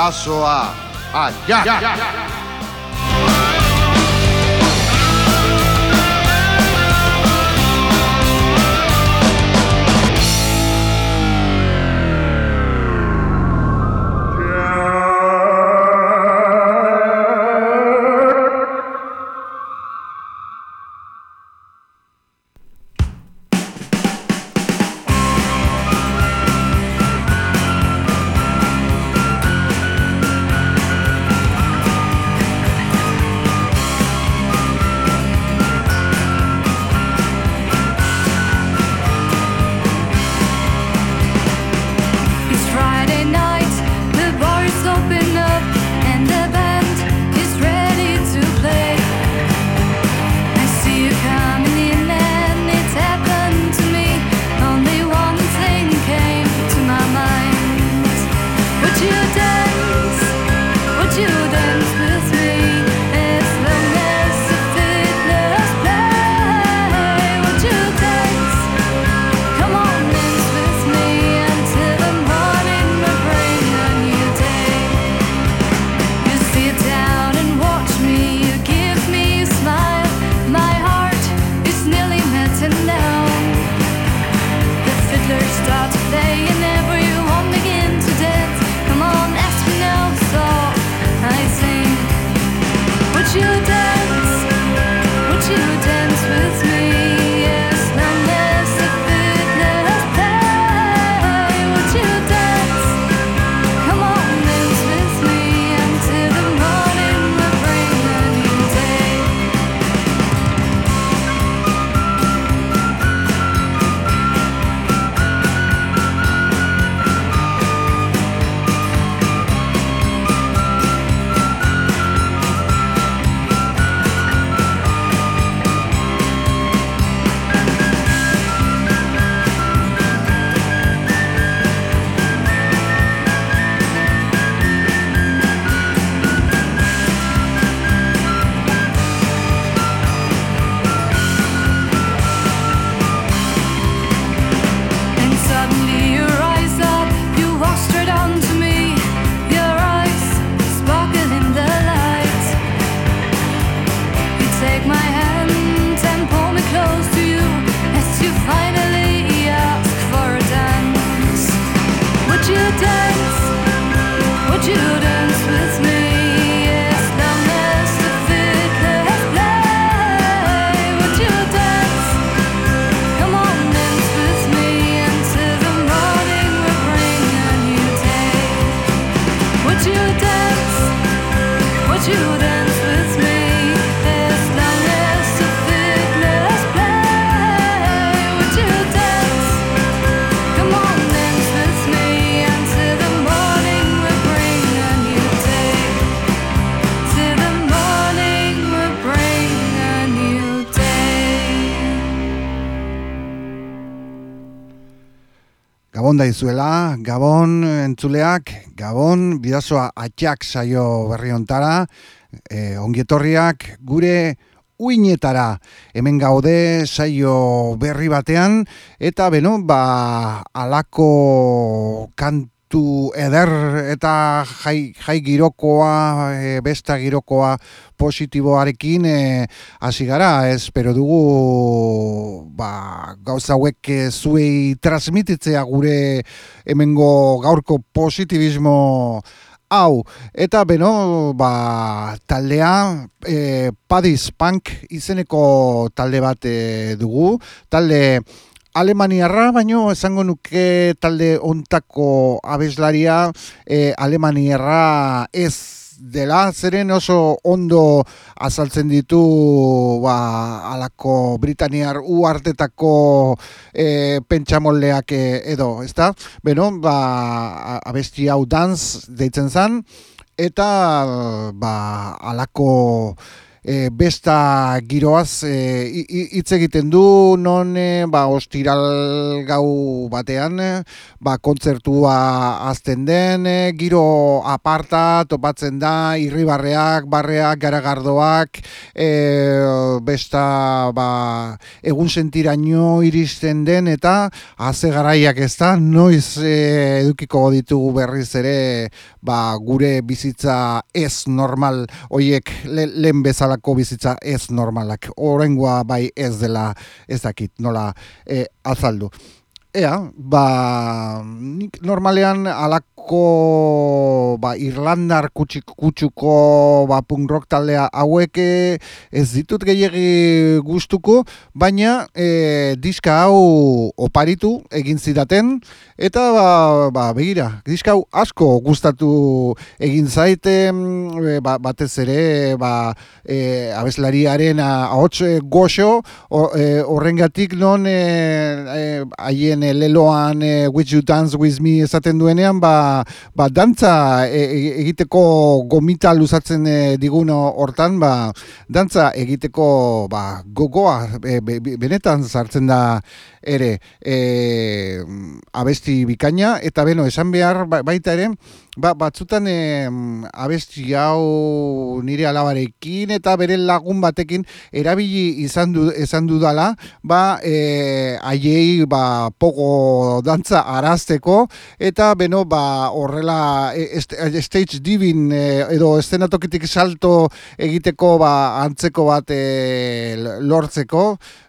bidazoa aia. Gabon da izuela, Gabon entzuleak, Gabon bidazoa atxak saio berri ontara, e, ongietorriak gure uinetara. Hemen gaude saio berri batean, eta beno, ba, alako kantu tu eder eta jai, jai girokoa, e, besta girokoa positiboarekin e, hasi gara, ez, pero dugu ba, gauza hauek e, zuei transmititzea gure hemengo gaurko positibismo hau. Eta beno, ba, taldea, e, Padis Punk izeneko talde bat e, dugu, talde Alemaniarra, baino esango nuke talde ontako abeslaria e, Alemaniarra ez dela, zeren oso ondo azaltzen ditu ba, alako Britaniar uartetako e, pentsamoldeak e, edo, ezta? Beno, ba, abesti hau danz deitzen zan, eta ba, alako e, besta giroaz e, hitz egiten du non e, ba, ostiral gau batean ba, kontzertua azten den e, giro aparta topatzen da irribarreak, barreak, garagardoak e, besta ba, egun sentiraino iristen den eta haze garaiak ez da noiz e, edukiko ditugu berriz ere ba, gure bizitza ez normal hoiek lehen bezala bezalako bizitza ez normalak. Horrengoa bai ez dela ez dakit nola e, azaldu. Ea, ba, normalean alako ba, Irlandar kutsik, kutsuko ba, punk rock taldea hauek e, ez ditut gehiagi gustuko, baina e, diska hau oparitu egin zidaten, eta ba, ba, begira, diska hau asko gustatu egin zaite, e, ba, batez ere ba, e, abeslariaren ahots goxo, horrengatik non haien e, leloan e, Which You Dance With Me esaten duenean, ba, ba dantza e, e, egiteko gomita luzatzen e, diguno hortan, ba, dantza egiteko ba, gogoa e, benetan sartzen da ere e, abesti bikaina, eta beno, esan behar ba, baita ere, ba, batzutan e, abesti hau nire alabarekin eta bere lagun batekin erabili izan du, izan dudala, ba, e, aiei ba, pogo dantza arazteko, eta beno, ba, horrela e, stage divin e, edo estenatokitik salto egiteko ba, antzeko bat e, lortzeko,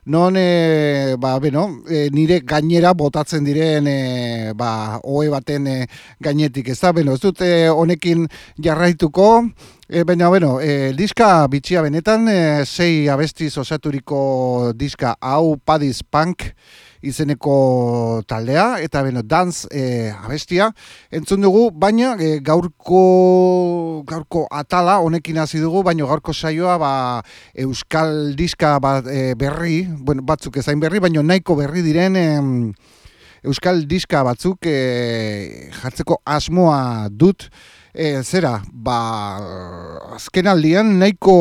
non e, ba, beno, e, nire gainera botatzen diren e, ba, oe baten e, gainetik, ez da, beno, ez dute honekin jarraituko, e, baina, bueno, e, diska bitxia benetan, e, sei abestiz osaturiko diska hau Padis Punk, izeneko taldea, eta beno, dance e, abestia, entzun dugu, baina e, gaurko, gaurko atala, honekin hasi dugu, baina gaurko saioa, ba, euskal diska bat, e, berri, bueno, batzuk ezain berri, baina nahiko berri diren, euskal diska batzuk e, jartzeko asmoa dut, e, zera, ba, azken aldian nahiko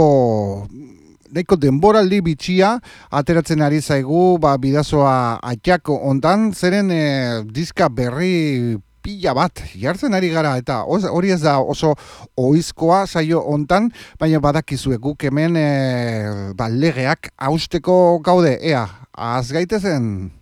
nahiko denboraldi bitxia ateratzen ari zaigu ba, bidazoa atxako ondan, zeren e, diska berri pila bat jartzen ari gara eta hori ez da oso oizkoa saio hontan baina badakizue guk hemen e, ba, legeak hausteko gaude. Ea az gaitezen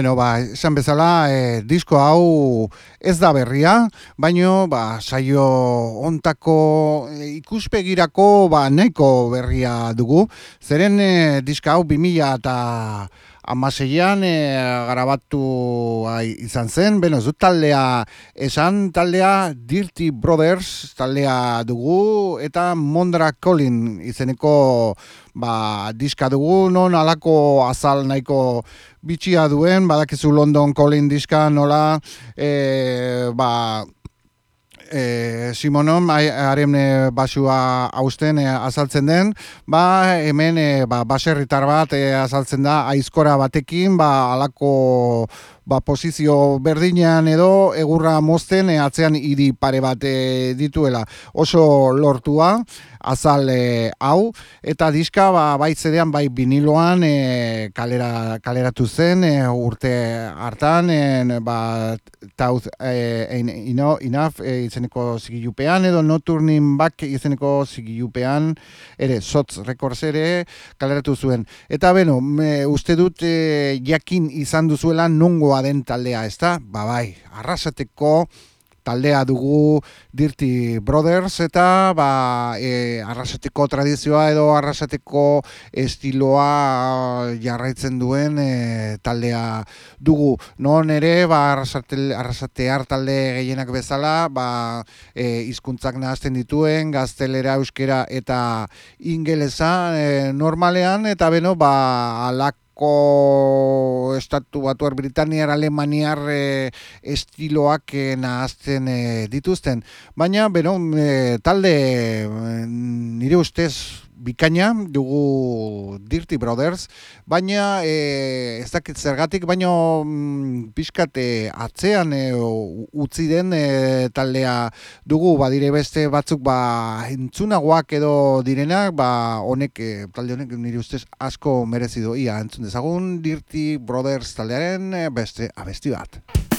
Beno, ba, esan bezala, e, disko hau ez da berria, baino, ba, saio ontako e, ikuspegirako, ba, nahiko berria dugu. Zeren e, diska hau 2000 eta amaseian e, garabatu izan zen, beno, zu taldea esan, taldea Dirty Brothers taldea dugu, eta Mondra Colin izeneko ba, diska dugu, non alako azal nahiko bitxia duen, badakizu London Colin diska nola, e, ba, e, Simonon haren e, basua hausten e, azaltzen den, ba, hemen e, ba, baserritar bat e, azaltzen da aizkora batekin, ba, alako ba, posizio berdinean edo egurra mozten e, atzean hiri pare bat e, dituela. Oso lortua, azal e, hau, eta diska ba, bai zedean bai biniloan e, kalera, kaleratu zen e, urte hartan, en, ba, tauz e, ino, inaf e, izeneko zigilupean, edo noturnin bak izeneko zigilupean, ere, sotz rekords ere kaleratu zuen. Eta beno, me, uste dut e, jakin izan duzuela nongoa den taldea, ezta? Ba bai, arrasateko taldea dugu Dirty Brothers eta ba, e, arrasateko tradizioa edo arrasateko estiloa jarraitzen duen e, taldea dugu. Non ere ba, arrasate talde gehienak bezala ba, e, izkuntzak nahazten dituen, gaztelera, euskera eta ingelesa e, normalean eta beno ba, alak estatu batuar Britaniar Alemaniar e, estiloak e, nahazten e, dituzten. Baina, beno, e, talde nire ustez bikaina dugu Dirty Brothers, baina e, ez dakit zergatik, baina mm, pixkate atzean e, utzi den e, taldea dugu, badire beste batzuk ba, entzunagoak edo direnak, ba, honek, e, talde honek nire ustez asko merezi ia entzun dezagun Dirty Brothers taldearen e, beste abesti bat.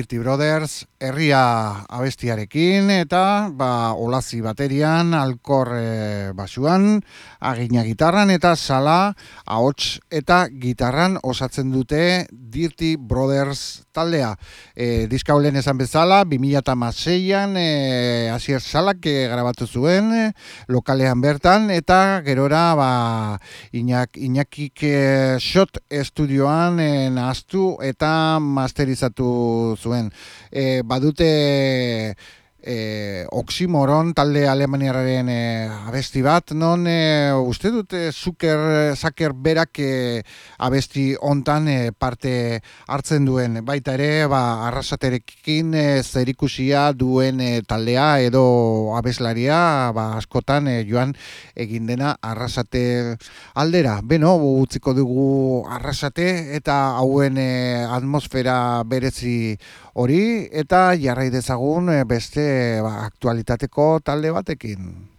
Dirty Brothers herria abestiarekin eta ba, olazi baterian, alkor e, basuan, agina gitarran eta sala, ahots eta gitarran osatzen dute Dirty Brothers taldea. E, diska holen esan bezala, 2006an e, asier salak e, grabatu zuen e, lokalean bertan eta gerora ba, inak, inakik e, shot estudioan e, nahaztu eta masterizatu zuen. E, badute e, oximoron talde alemaniararen e, abesti bat, non e, uste dute zuker, zaker berak e, abesti hontan e, parte hartzen duen. Baita ere, ba, arrasaterekin e, zerikusia duen e, taldea edo abeslaria ba, askotan e, joan egin dena arrasate aldera. Beno, utziko dugu arrasate eta hauen e, atmosfera berezi hori eta jarrai dezagun eh, beste ba, aktualitateko talde batekin.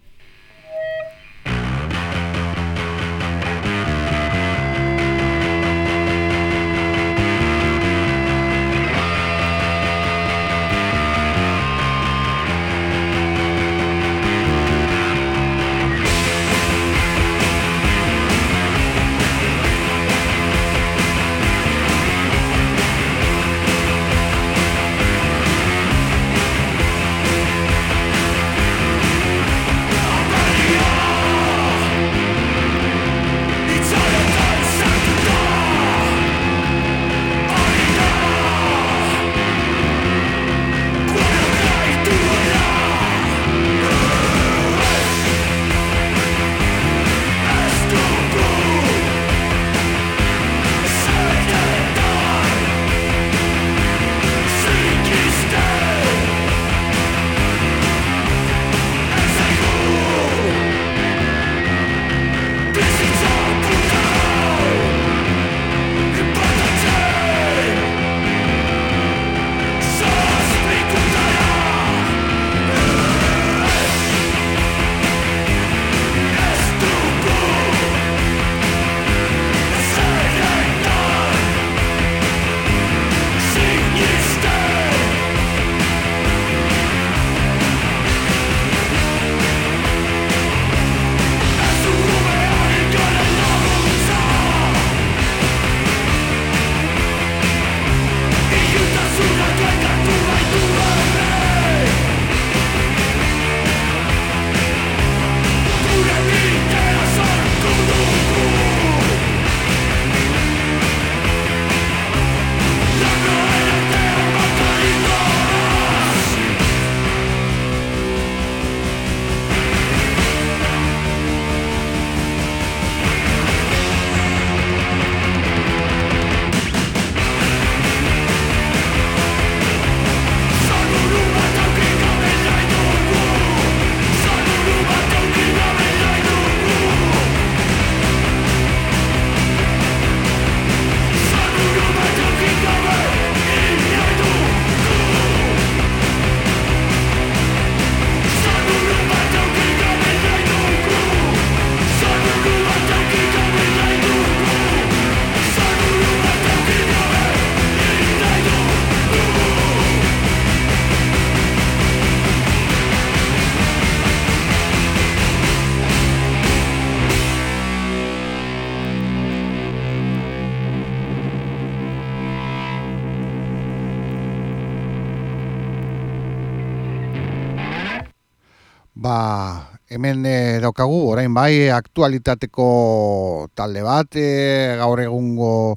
Orain bai, aktualitateko talde bat, e, gaur egungo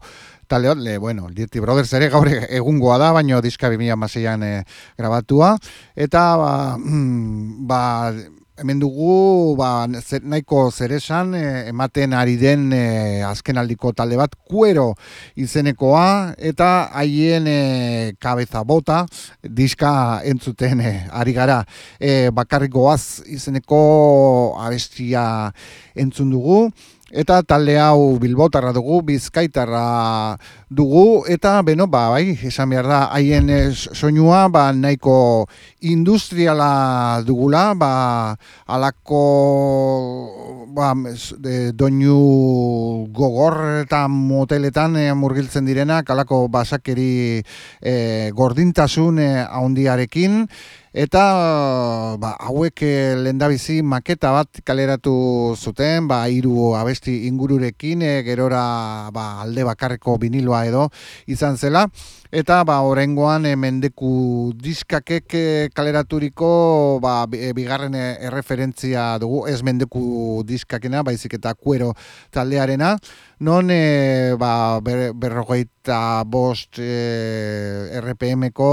talde bat, le, bueno, Dirty Brothers ere gaur egungoa da, baino diska 2006an e, grabatua, eta ba, mm, ba hemen dugu ba, nahiko zeresan e, ematen ari den e, azkenaldiko talde bat kuero izenekoa eta haien e, kabeza bota diska entzuten e, ari gara. E, bakarrikoaz izeneko abestia entzun dugu eta talde hau bilbotarra dugu, bizkaitarra dugu, eta beno, ba, bai, esan behar da, haien soinua, ba, nahiko industriala dugula, ba, alako, ba, ba, doinu gogor eta moteletan e, murgiltzen direnak, alako basakeri e, gordintasun e, ahondiarekin, eta ba, hauek eh, lendabizi maketa bat kaleratu zuten, ba, hiru abesti ingururekin, e, gerora ba, alde bakarreko biniloa edo izan zela, eta ba, orengoan e, mendeku diskakek kaleraturiko ba, bigarren erreferentzia dugu, ez mendeku diskakena, baizik eta kuero taldearena, non e, ba, ber, berrogeita bost e, RPM-ko,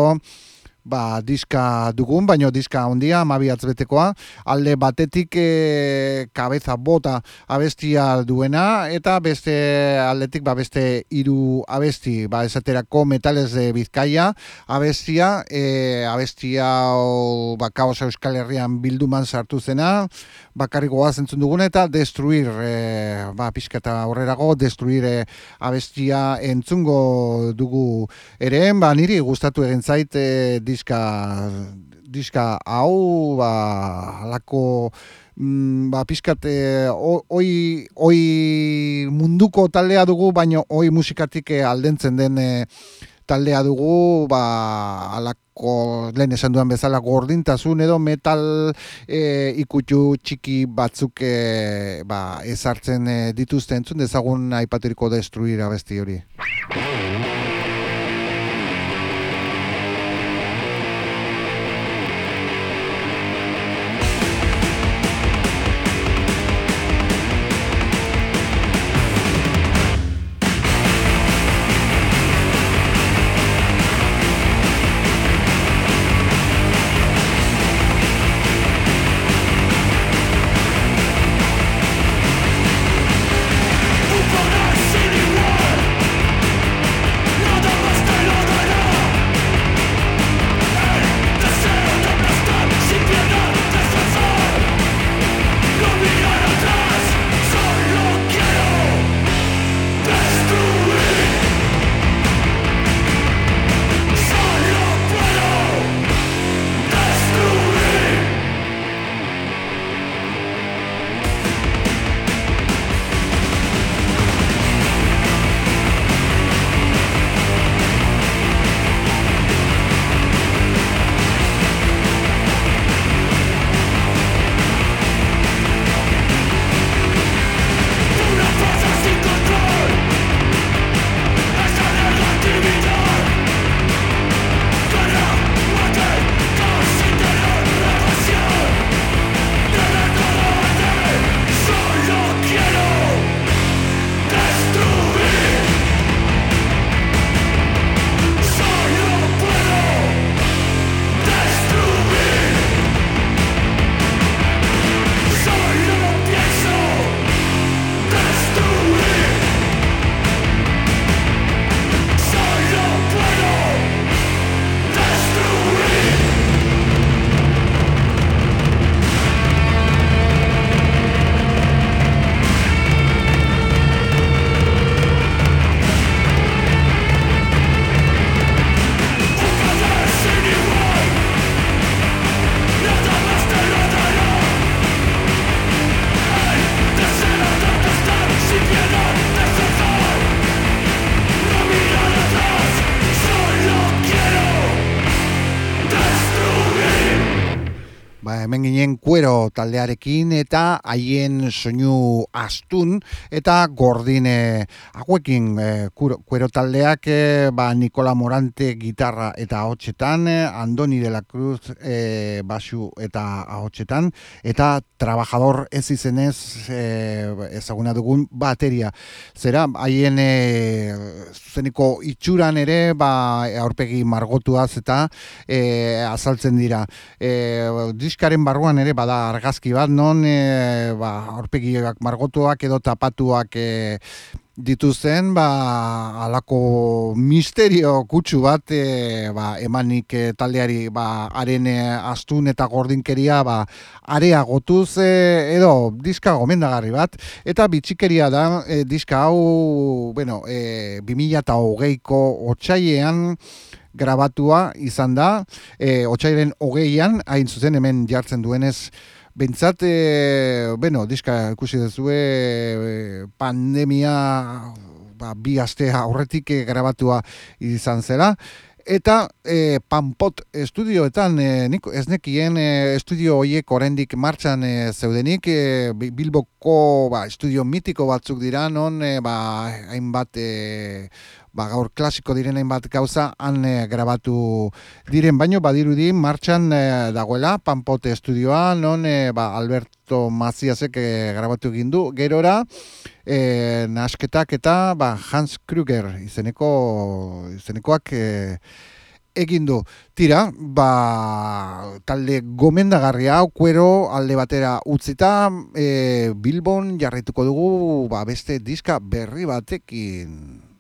ba, diska dugun, baino diska ondia, mabiatz betekoa, alde batetik e, kabeza bota abestia duena, eta beste aldetik ba, beste hiru abesti, ba, esaterako metales de bizkaia, abestia, e, abestia o, ba, kaos euskal herrian bilduman sartu zena, bakarrik zentzun duguna, eta destruir, e, ba, pixka eta horrerago, destruir e, abestia entzungo dugu ere, ba, niri gustatu egin zait, e, diska diska hau ba alako mm, ba pizkate oi oi munduko taldea dugu baino oi musikatik eh, aldentzen den eh, taldea dugu ba alako lehen esan duan bezala gordintasun edo metal e, ikutu txiki batzuk e, ba ezartzen e, dituzte entzun dezagun aipaturiko destruira besti hori taldearekin eta haien soinu astun eta gordine hauekin e, kuero taldeak e, ba Nikola Morante gitarra eta ahotsetan Andoni de la Cruz e, basu eta ahotsetan eta trabajador ez izenez e, ezaguna dugun bateria. Zera haien e, zeniko itxuran ere ba aurpegi margotuaz eta e, azaltzen dira. E, diskaren barruan ere bada argazki bat non e, ba aurpegiak margotuak edo tapatuak e, dituzten ba alako misterio kutsu bat e, ba, emanik e, taldeari ba haren e, astun eta gordinkeria ba area gotuz e, edo diska gomendagarri bat. Eta bitxikeria da e, diska hau bueno e, 2020ko otsailean grabatua izan da, e, otxairen hogeian, hain zuzen hemen jartzen duenez, Bentsat, e, bueno, diska ikusi dezue e, pandemia ba, bi aste aurretik e, grabatua izan zela. Eta e, Panpot estudioetan, e, nik, ez nekien e, estudio horiek oraindik martxan e, zeudenik, e, Bilboko ba, estudio mitiko batzuk dira, non e, ba, hainbat e, ba, gaur klasiko diren hainbat gauza han e, grabatu diren, baino badirudi martxan e, dagoela Panpot estudioa, non e, ba, Alberto Maziasek e, grabatu egin du, gerora, e, nasketak eta ba, Hans Kruger izeneko izenekoak e, egin du. Tira, ba, talde gomendagarria kuero alde batera utzita e, Bilbon jarrituko dugu ba, beste diska berri batekin.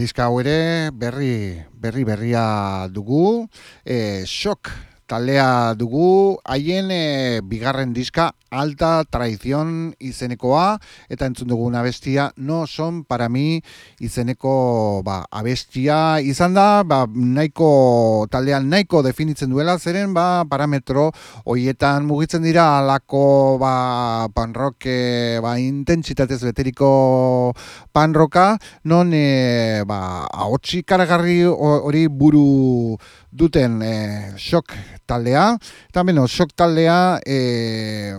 Diska hau ere berri berri berria dugu. E, shock taldea dugu, haien e, bigarren diska alta traizion izenekoa, eta entzun dugu abestia no son para mi izeneko ba, abestia izan da, ba, nahiko taldean nahiko definitzen duela, zeren ba, parametro hoietan mugitzen dira alako ba, panrock e, ba, intentsitatez beteriko panroka, non e, ba, haotxi karagarri hori buru duten e, shock taldea, eta beno, shock taldea e,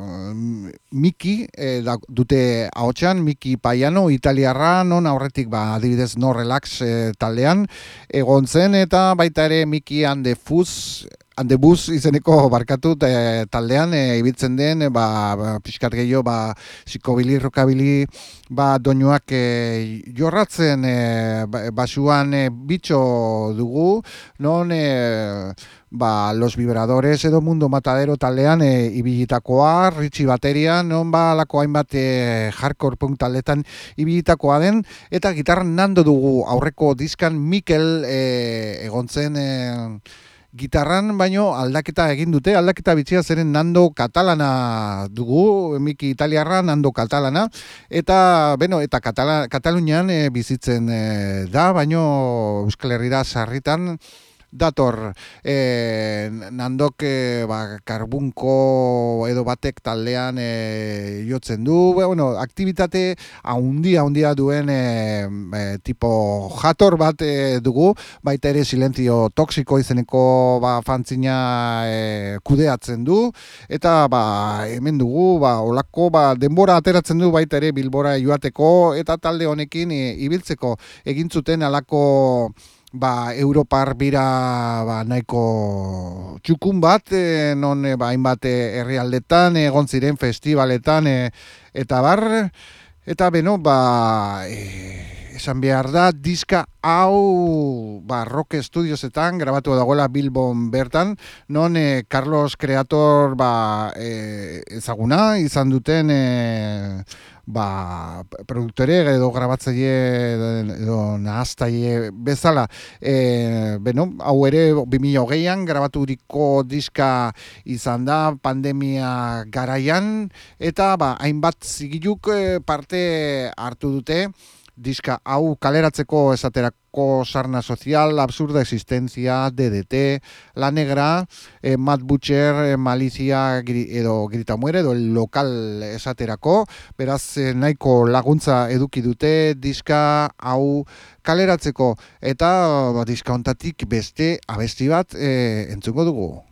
Miki e, da, dute haotxean, Miki Paiano, italiarra, non aurretik ba, adibidez no relax e, taldean, egon zen, eta baita ere Miki hande fuz, handebuz izeneko barkatu e, taldean e, ibiltzen den e, ba, pixkat gehiago ba, psikobili, rokabili ba, doinuak e, jorratzen e, ba, basuan e, bitxo dugu non e, ba, los vibradores edo mundo matadero taldean e, ibilitakoa, ritxi bateria non ba lako hainbat e, hardcore punk taldetan ibilitakoa den eta gitarran nando dugu aurreko diskan Mikel e, egontzen e, gitarran baino aldaketa egin dute, aldaketa bitxia zeren nando katalana dugu, emiki italiarra nando katalana, eta, bueno, eta Katala, Katalunian e, bizitzen e, da, baino Euskal Herriera sarritan, dator. E, nandok e, ba, karbunko edo batek taldean e, jotzen du, bueno, aktivitate haundia haundia duen e, tipo jator bat e, dugu, baita ere silenzio toksiko izeneko ba, fantzina e, kudeatzen du, eta ba, hemen dugu, ba, olako ba, denbora ateratzen du baita ere bilbora joateko, eta talde honekin e, ibiltzeko egintzuten alako ba, Europar bira ba, nahiko txukun bat, e, non e, ba, hainbat e, herrialdetan egon ziren festivaletan e, eta bar, eta beno, ba, e, esan behar da, diska hau ba, rock studiosetan grabatu dagoela Bilbon bertan, non e, Carlos Creator ba, ezaguna izan duten ba, produktore edo grabatzaile edo nahaztaile bezala. E, beno, hau ere 2008an grabaturiko diska izan da pandemia garaian eta ba, hainbat zigiluk e, parte hartu dute diska hau kaleratzeko esaterako sarna sozial, absurda existencia, DDT, La Negra, eh, Matt Butcher, eh, Malizia edo Grita Muere, edo lokal esaterako, beraz eh, nahiko laguntza eduki dute diska hau kaleratzeko, eta ba, diska ontatik beste abesti bat eh, entzungo dugu.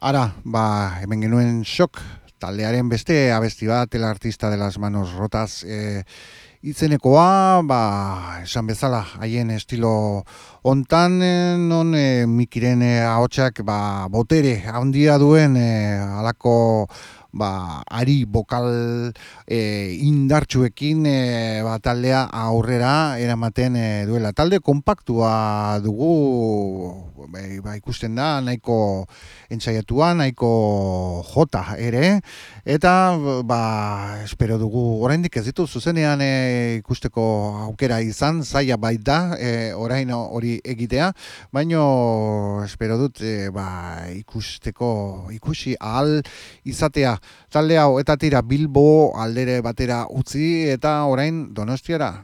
Ara, ba, hemen genuen shock, taldearen beste abesti bat, el artista de las manos rotas, e, itzenekoa, ba, esan bezala, haien estilo ontan, e, non e, mikiren ahotsak, ba, botere, handia duen, e, alako, ba, ari bokal e, indartsuekin e, ba, taldea aurrera eramaten e, duela. Talde kompaktua dugu ba, ba, ikusten da nahiko entzaiatua, nahiko jota ere. Eta ba, espero dugu oraindik ez ditu zuzenean e, ikusteko aukera izan zaila baita e, orain hori egitea. Baino espero dut e, ba, ikusteko ikusi ahal izatea. Talde hau eta tira Bilbo aldere batera utzi eta orain Donostiara.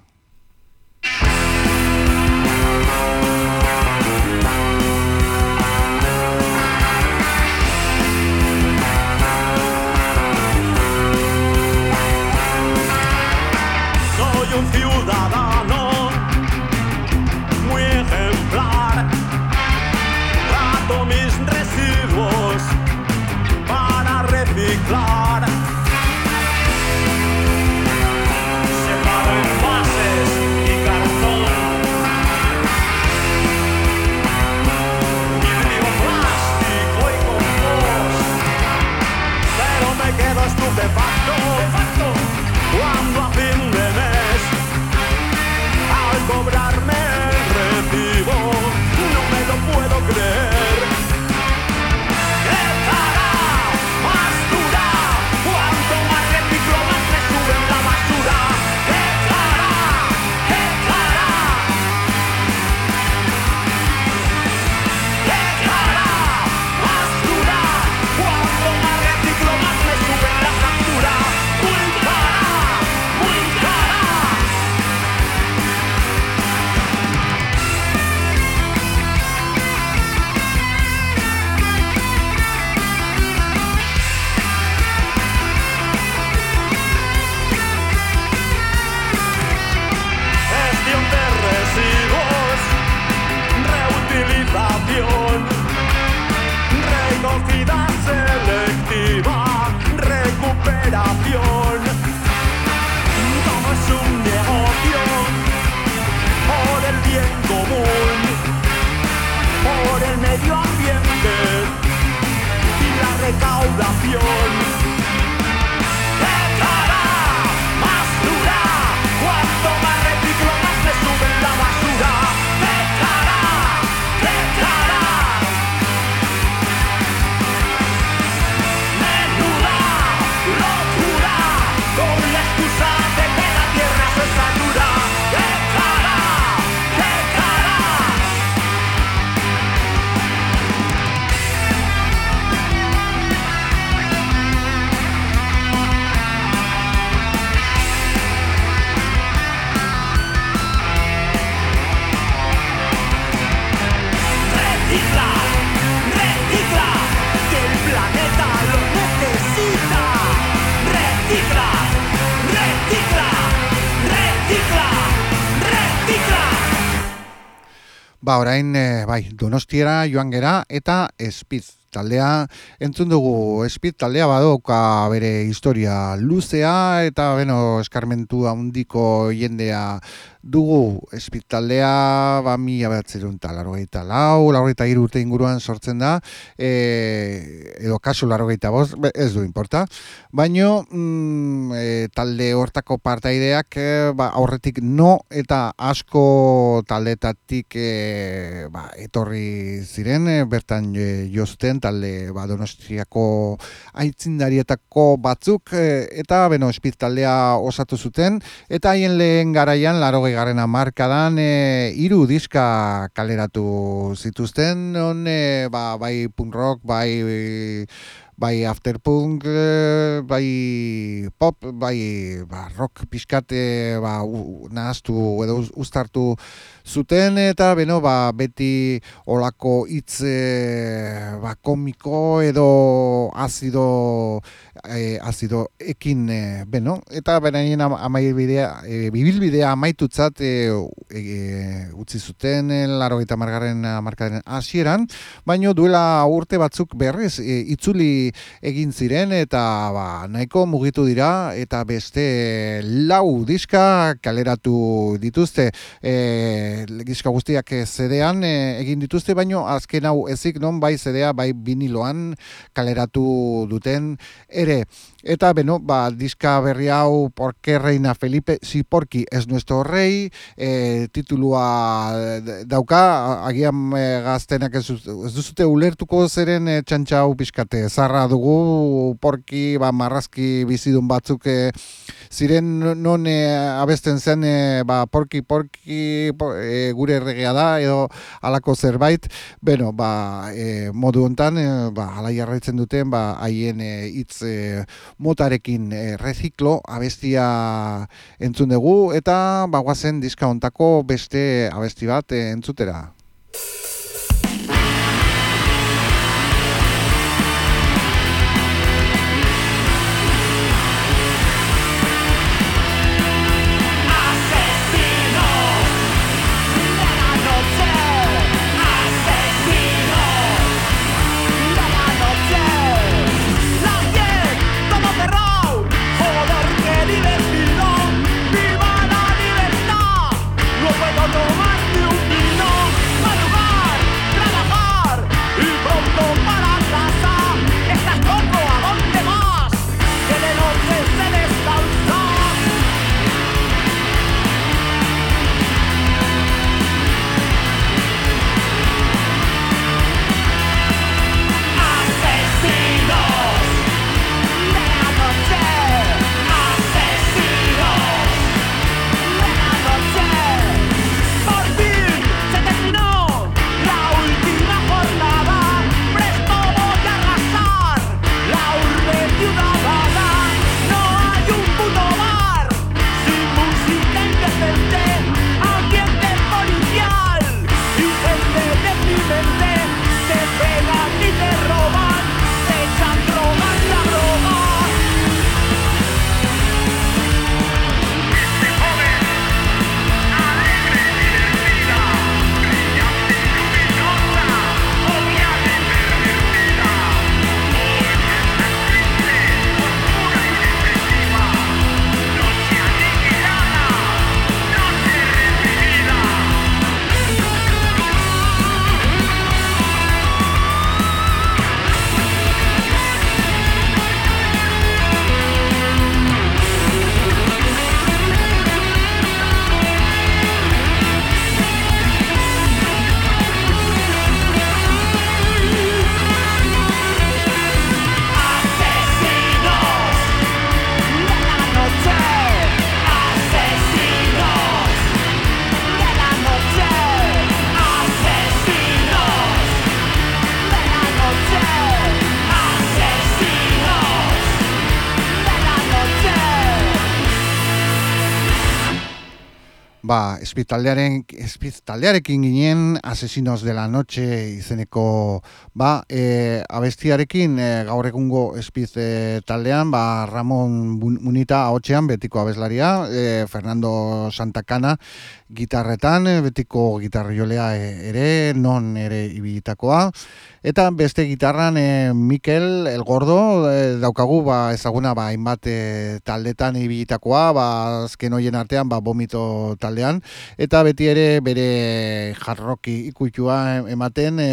Ba, orain, e, bai, donostiera joan gera eta espiz taldea entzun dugu espit taldea badauka bere historia luzea eta beno eskarmentu handiko jendea dugu espit taldea ba mila behatzerun eta largoita lau, largoita hiru urte inguruan sortzen da e, edo kasu largoita bost, ez du importa baino mm, e, talde hortako partaideak e, ba, aurretik no eta asko taldetatik e, ba, etorri ziren e, bertan e, jozten talde ba, donostiako aitzindarietako batzuk e, eta beno espit taldea osatu zuten eta haien lehen garaian laro garrena markadan e, iru diska kaleratu zituzten. On, e, ba, bai punk rock bai bai afterpunk, e, bai pop, bai ba, rock pixkate ba, nahaztu edo uztartu zuten eta beno ba, beti olako hitz e, ba, komiko edo azido e, azido ekin e, beno eta beraien amaibidea e, bibilbidea amaitutzat e, e, utzi zuten laro eta margarren markaren hasieran baino duela urte batzuk berrez e, itzuli egin ziren eta ba, nahiko mugitu dira eta beste lau diska kaleratu dituzte e, gizka guztiak zedean e, egin dituzte, baino azken hau ezik non bai zedea, bai biniloan kaleratu duten ere. Eta, beno, ba, diska berri hau Porke Reina Felipe, si porki ez nuestro rei, e, titulua dauka, agian e, gaztenak ez, ez duzute ulertuko zeren e, txantxau pixkate. Zarra dugu, porki, ba, marrazki bizidun batzuk e, ziren non e, abesten zen, e, ba, porki, porki, e, gure erregea da, edo alako zerbait, beno, ba, e, modu hontan, e, ba, ala jarraitzen duten, ba, haien hitz e, motarekin reziklo abestia entzun dugu eta bagoazen diska hontako beste abesti bat entzutera. Espitaldearen, espitaldearekin ginen, asesinos de la noche izeneko, ba, e, abestiarekin e, gaur egungo espiz e, taldean, ba, Ramon Munita haotxean, betiko abeslaria, e, Fernando Santacana, gitarretan, betiko gitarriolea ere, non ere ibilitakoa, Eta beste gitarran e, Mikel El Gordo e, daukagu ba, ezaguna ba, hainbat e, taldetan ibilitakoa, ba, azken hoien artean ba, bomito taldean. Eta beti ere bere jarroki ikutua ematen e,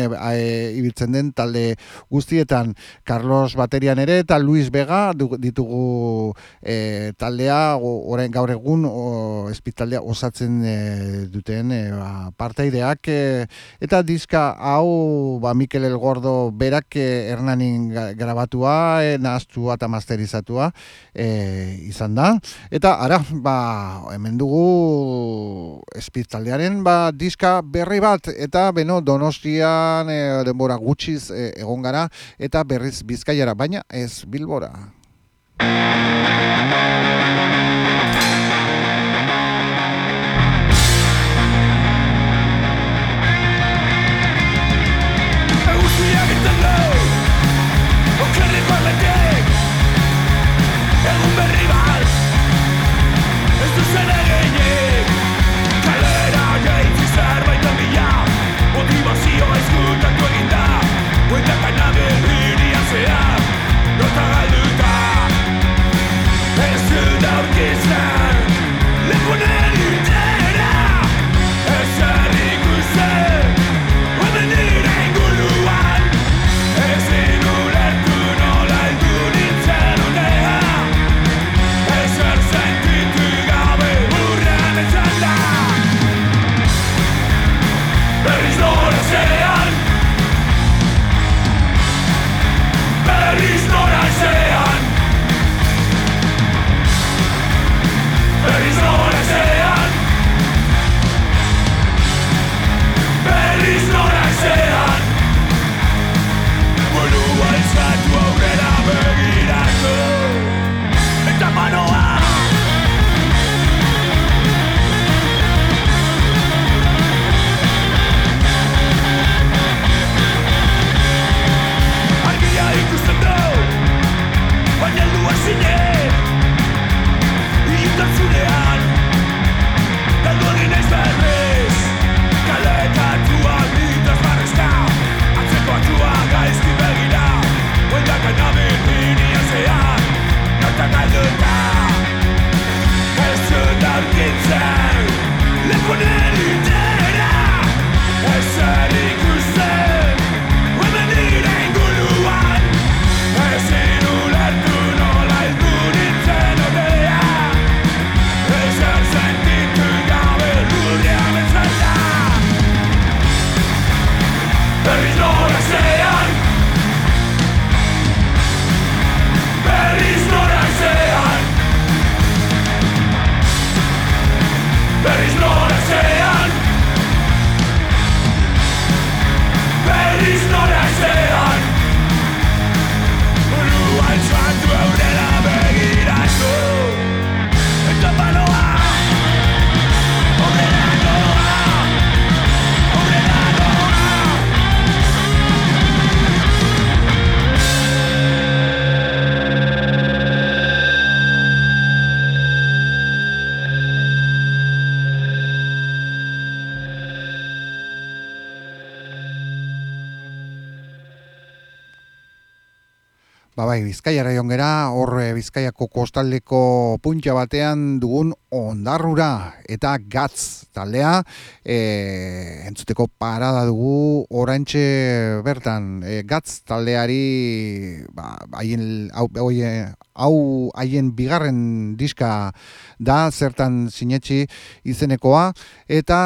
ibiltzen den talde guztietan Carlos Baterian ere eta Luis Vega ditugu e, taldea orain gaur egun o, espitaldea osatzen e, duten e, ba, parteideak eta diska hau ba, Mikel El gordo berak eh, hernanin grabatua, e, nahaztua eta masterizatua e, izan da. Eta ara, ba, hemen dugu espiztaldearen ba, diska berri bat eta beno donostian e, denbora gutxiz e, egon gara eta berriz bizkaiara baina ez bilbora. Bizkaiako kostaldeko puntxa batean dugun ondarrura eta gatz taldea e, entzuteko parada dugu orantxe bertan. E, gatz taldeari ba, haien hau, hau haien bigarren diska da zertan sinetxi izenekoa. Eta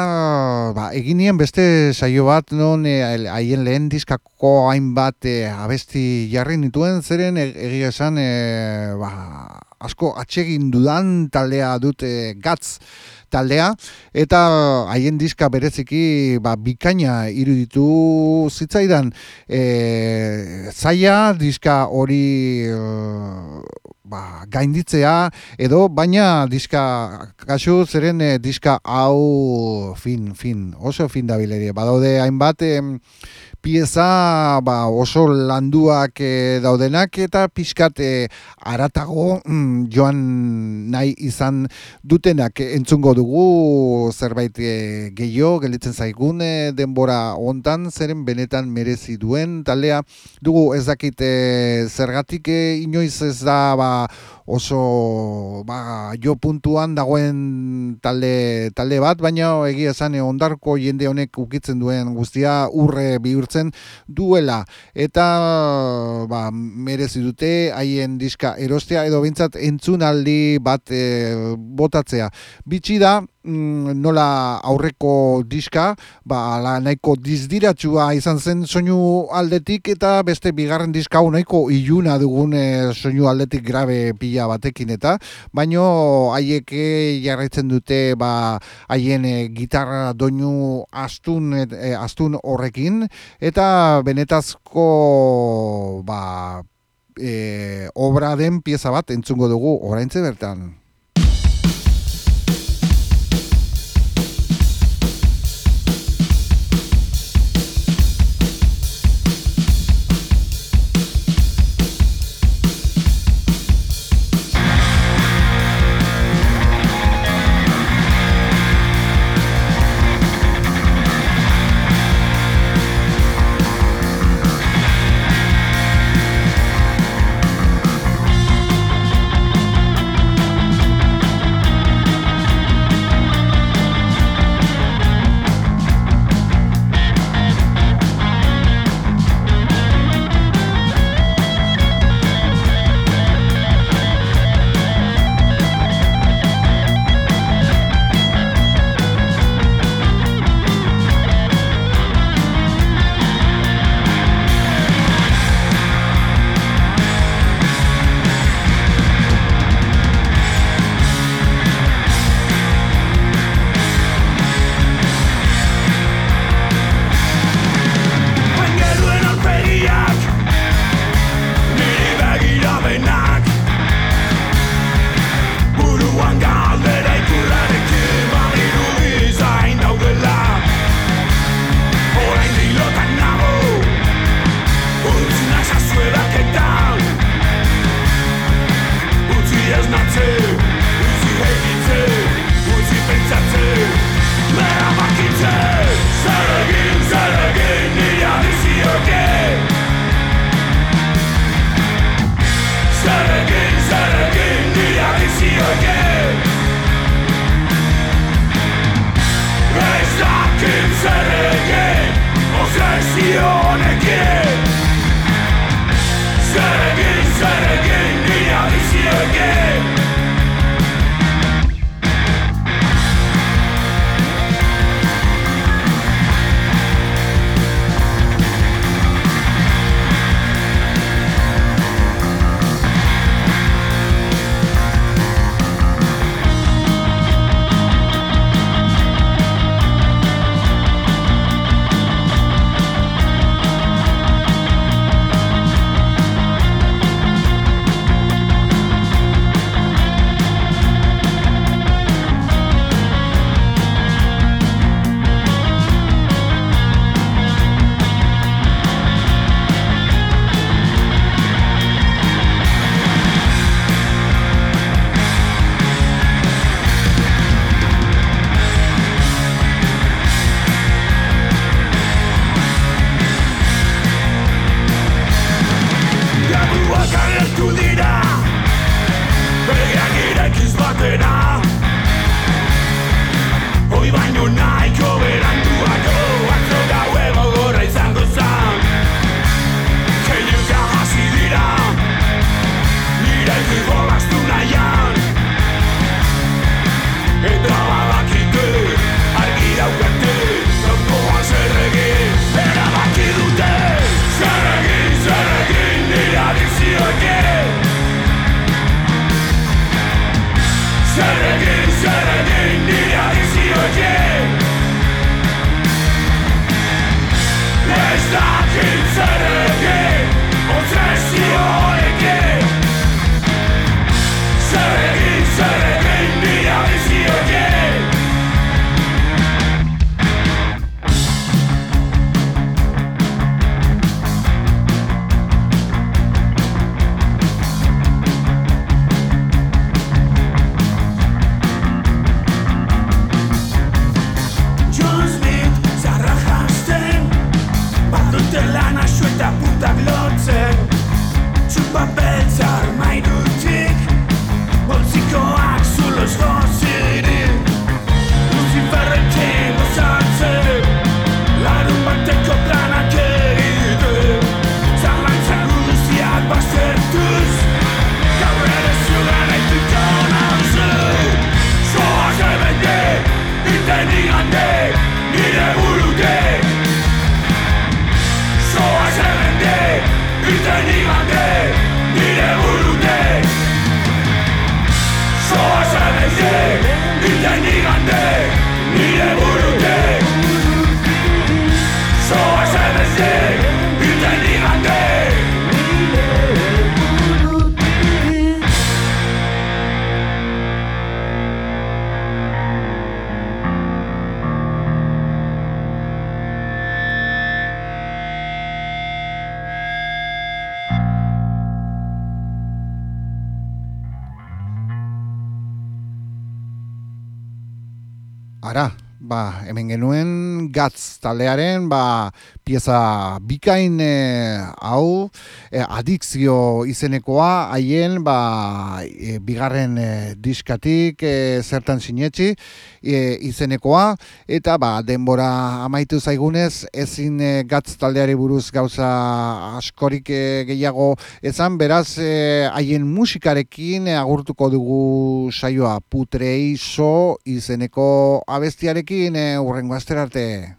ba, eginien beste saio bat non e, haien lehen diskako hainbat e, abesti jarri nituen zeren e, egia esan e, ba, asko atsegin dudan taldea dute gatz taldea. Eta haien diska bereziki ba, bikaina iruditu zitzaidan. E, zaila diska hori e, ba, gainditzea edo baina diska kasu zeren e, diska hau fin, fin, oso fin dabilerie badaude hainbat em, pieza ba, oso landuak e, daudenak eta pixkat e, aratago mm, joan nahi izan dutenak. Entzungo dugu zerbait e, gehiago gelditzen zaigun e, denbora hontan zeren benetan merezi duen taldea. Dugu ez dakit e, zergatik e, inoiz ez da ba, oso ba, jo puntuan dagoen talde, talde bat, baina egia esan e, ondarko jende honek ukitzen duen guztia urre bihurtzen duela. Eta ba, merezi dute haien diska erostea edo bintzat entzunaldi bat e, botatzea. Bitxi da, nola aurreko diska, ba, ala nahiko dizdiratsua izan zen soinu aldetik eta beste bigarren diska nahiko iluna dugun e, soinu aldetik grabe pila batekin eta baino haiek eh, jarraitzen dute ba haien e, gitarra doinu astun e, astun horrekin eta benetazko ba e, obra den pieza bat entzungo dugu oraintze bertan. Taldearen, ba, pieza bikain e, hau, e, adikzio izenekoa, haien, ba, e, bigarren e, diskatik e, zertan sinetxi e, izenekoa, eta ba, denbora amaitu zaigunez, ezin e, gatz taldeari buruz gauza askorik e, gehiago ezan, beraz, haien musikarekin agurtuko dugu saioa putreizo izeneko abestiarekin e, urrengo asterarte.